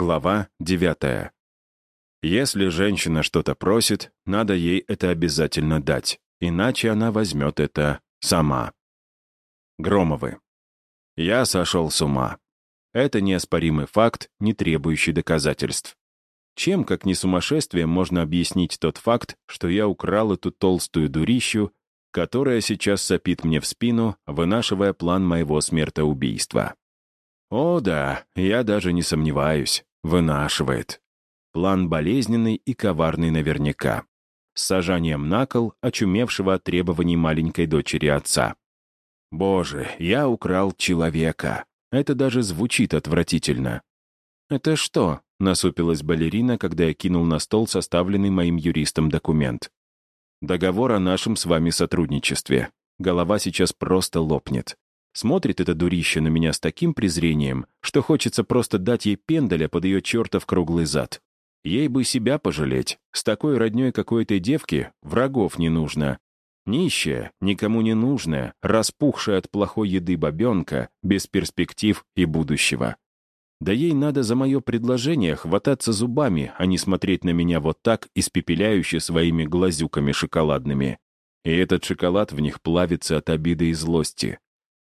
Глава 9. Если женщина что-то просит, надо ей это обязательно дать, иначе она возьмет это сама. Громовы. Я сошел с ума. Это неоспоримый факт, не требующий доказательств. Чем, как не сумасшествием, можно объяснить тот факт, что я украл эту толстую дурищу, которая сейчас сопит мне в спину, вынашивая план моего смертоубийства? О да, я даже не сомневаюсь, вынашивает. План болезненный и коварный наверняка. С сажанием на кол, очумевшего от требований маленькой дочери отца. Боже, я украл человека. Это даже звучит отвратительно. «Это что?» — насупилась балерина, когда я кинул на стол составленный моим юристом документ. «Договор о нашем с вами сотрудничестве. Голова сейчас просто лопнет. Смотрит это дурище на меня с таким презрением, что хочется просто дать ей пендаля под ее чертов круглый зад. Ей бы себя пожалеть. С такой родней какой-то девки врагов не нужно. Нищая, никому не нужная, распухшая от плохой еды бабенка, без перспектив и будущего. Да ей надо за мое предложение хвататься зубами, а не смотреть на меня вот так, испепеляюще своими глазюками шоколадными. И этот шоколад в них плавится от обиды и злости.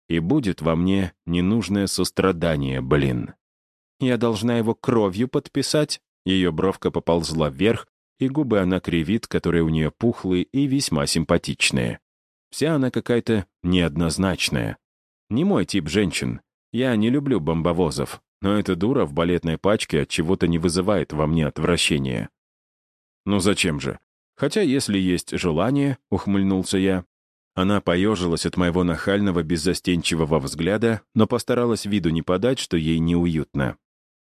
И будет во мне ненужное сострадание, блин. Я должна его кровью подписать? Ее бровка поползла вверх, и губы она кривит, которые у нее пухлые и весьма симпатичные. Вся она какая-то неоднозначная. Не мой тип женщин. Я не люблю бомбовозов, но эта дура в балетной пачке от чего-то не вызывает во мне отвращения. Ну зачем же? Хотя, если есть желание, ухмыльнулся я. Она поежилась от моего нахального, беззастенчивого взгляда, но постаралась виду не подать, что ей неуютно.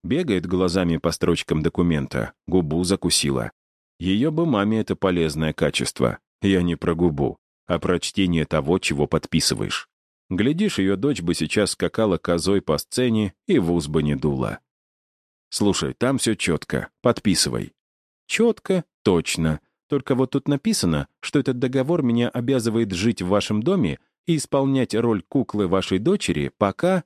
Бегает глазами по строчкам документа, губу закусила. Ее бы маме это полезное качество. Я не про губу, а про чтение того, чего подписываешь. Глядишь, ее дочь бы сейчас скакала козой по сцене и в ус бы не дула. Слушай, там все четко, подписывай. Четко, точно. Только вот тут написано, что этот договор меня обязывает жить в вашем доме и исполнять роль куклы вашей дочери, пока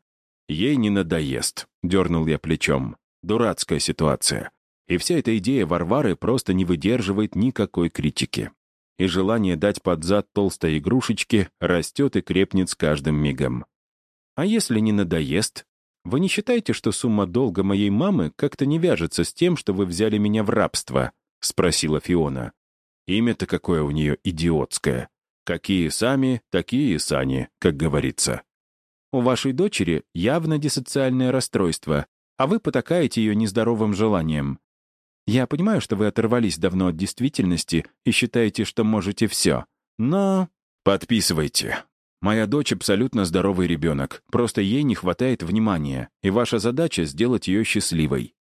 Ей не надоест, дернул я плечом. Дурацкая ситуация. И вся эта идея Варвары просто не выдерживает никакой критики. И желание дать под зад толстой игрушечке растет и крепнет с каждым мигом. А если не надоест? Вы не считаете, что сумма долга моей мамы как-то не вяжется с тем, что вы взяли меня в рабство? Спросила Фиона. Имя-то какое у нее идиотское. Какие сами, такие и сани, как говорится. У вашей дочери явно диссоциальное расстройство, а вы потакаете ее нездоровым желанием. Я понимаю, что вы оторвались давно от действительности и считаете, что можете все, но... Подписывайте. Моя дочь абсолютно здоровый ребенок, просто ей не хватает внимания, и ваша задача — сделать ее счастливой.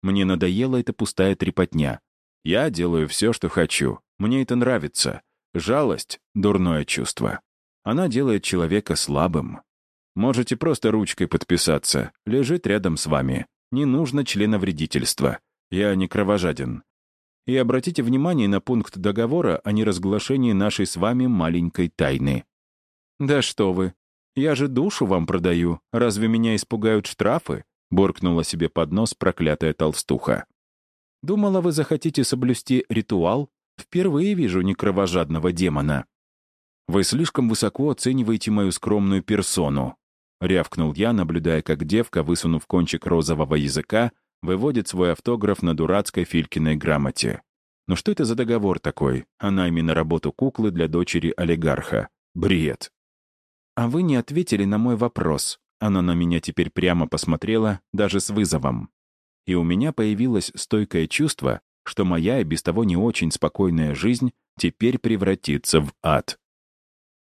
Мне надоела эта пустая трепотня. Я делаю все, что хочу. Мне это нравится. Жалость — дурное чувство. Она делает человека слабым. Можете просто ручкой подписаться. Лежит рядом с вами. Не нужно члена вредительства. Я не кровожаден. И обратите внимание на пункт договора о неразглашении нашей с вами маленькой тайны. «Да что вы! Я же душу вам продаю. Разве меня испугают штрафы?» — буркнула себе под нос проклятая толстуха. «Думала, вы захотите соблюсти ритуал? Впервые вижу некровожадного демона». «Вы слишком высоко оцениваете мою скромную персону», Рявкнул я, наблюдая, как девка, высунув кончик розового языка, выводит свой автограф на дурацкой Филькиной грамоте. Ну что это за договор такой? Она именно работу куклы для дочери олигарха. Бред. А вы не ответили на мой вопрос. Она на меня теперь прямо посмотрела, даже с вызовом. И у меня появилось стойкое чувство, что моя и без того не очень спокойная жизнь теперь превратится в ад.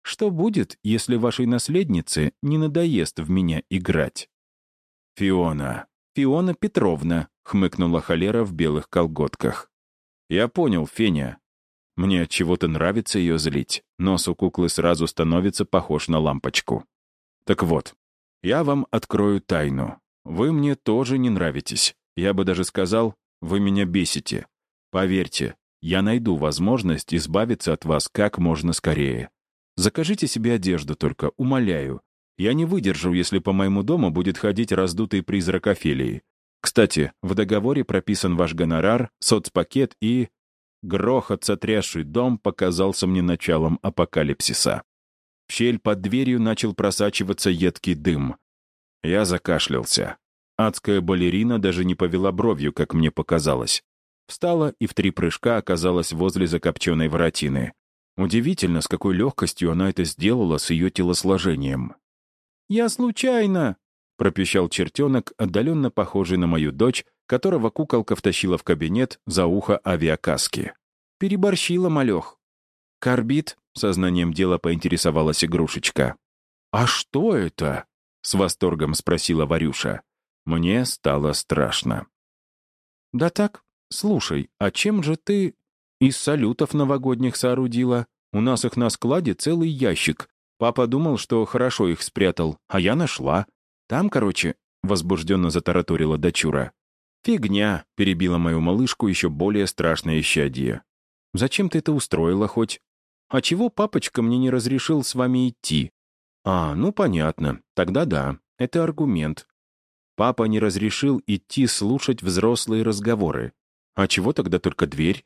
Что будет, если вашей наследнице не надоест в меня играть?» «Фиона, Фиона Петровна», — хмыкнула холера в белых колготках. «Я понял, Феня. Мне от чего-то нравится ее злить. Нос у куклы сразу становится похож на лампочку. Так вот, я вам открою тайну. Вы мне тоже не нравитесь. Я бы даже сказал, вы меня бесите. Поверьте, я найду возможность избавиться от вас как можно скорее. Закажите себе одежду только, умоляю. Я не выдержу, если по моему дому будет ходить раздутый призрак Офелии. Кстати, в договоре прописан ваш гонорар, соцпакет и... Грохот, сотрясший дом, показался мне началом апокалипсиса. В щель под дверью начал просачиваться едкий дым. Я закашлялся. Адская балерина даже не повела бровью, как мне показалось. Встала и в три прыжка оказалась возле закопченной воротины. Удивительно, с какой легкостью она это сделала с ее телосложением. «Я случайно!» — пропищал чертенок, отдаленно похожий на мою дочь, которого куколка втащила в кабинет за ухо авиакаски. «Переборщила, малех». «Корбит?» — сознанием дела поинтересовалась игрушечка. «А что это?» — с восторгом спросила Варюша. Мне стало страшно. «Да так, слушай, а чем же ты...» «Из салютов новогодних соорудила. У нас их на складе целый ящик. Папа думал, что хорошо их спрятал, а я нашла. Там, короче...» — возбужденно затараторила дочура. «Фигня», — перебила мою малышку еще более страшное исчадие. «Зачем ты это устроила хоть? А чего папочка мне не разрешил с вами идти?» «А, ну понятно. Тогда да, это аргумент. Папа не разрешил идти слушать взрослые разговоры. А чего тогда только дверь?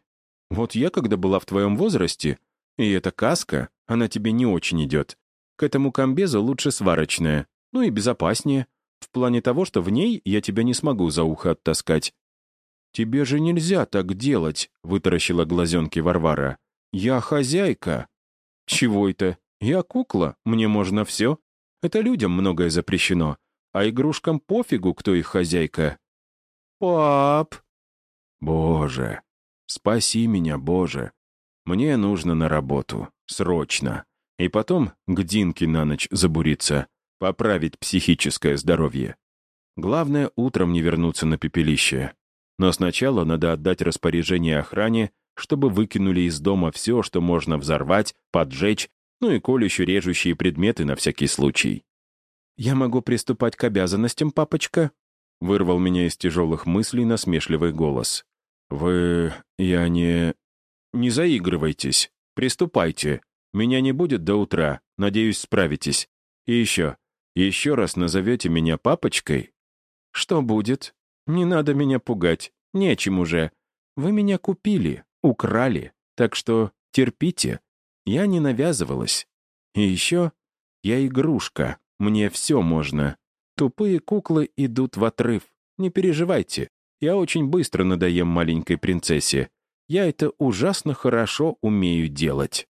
Вот я, когда была в твоем возрасте, и эта каска, она тебе не очень идет. К этому комбезу лучше сварочная, ну и безопаснее, в плане того, что в ней я тебя не смогу за ухо оттаскать. «Тебе же нельзя так делать», — вытаращила глазенки Варвара. «Я хозяйка». «Чего это? Я кукла, мне можно все. Это людям многое запрещено а игрушкам пофигу, кто их хозяйка. «Пап!» «Боже! Спаси меня, Боже! Мне нужно на работу. Срочно. И потом к Динке на ночь забуриться, поправить психическое здоровье. Главное, утром не вернуться на пепелище. Но сначала надо отдать распоряжение охране, чтобы выкинули из дома все, что можно взорвать, поджечь, ну и колюще режущие предметы на всякий случай. «Я могу приступать к обязанностям, папочка?» Вырвал меня из тяжелых мыслей насмешливый голос. «Вы... я не... не заигрывайтесь. Приступайте. Меня не будет до утра. Надеюсь, справитесь. И еще. Еще раз назовете меня папочкой?» «Что будет? Не надо меня пугать. Нечем уже. Вы меня купили, украли. Так что терпите. Я не навязывалась. И еще я игрушка, мне все можно. Тупые куклы идут в отрыв. Не переживайте. Я очень быстро надоем маленькой принцессе. Я это ужасно хорошо умею делать.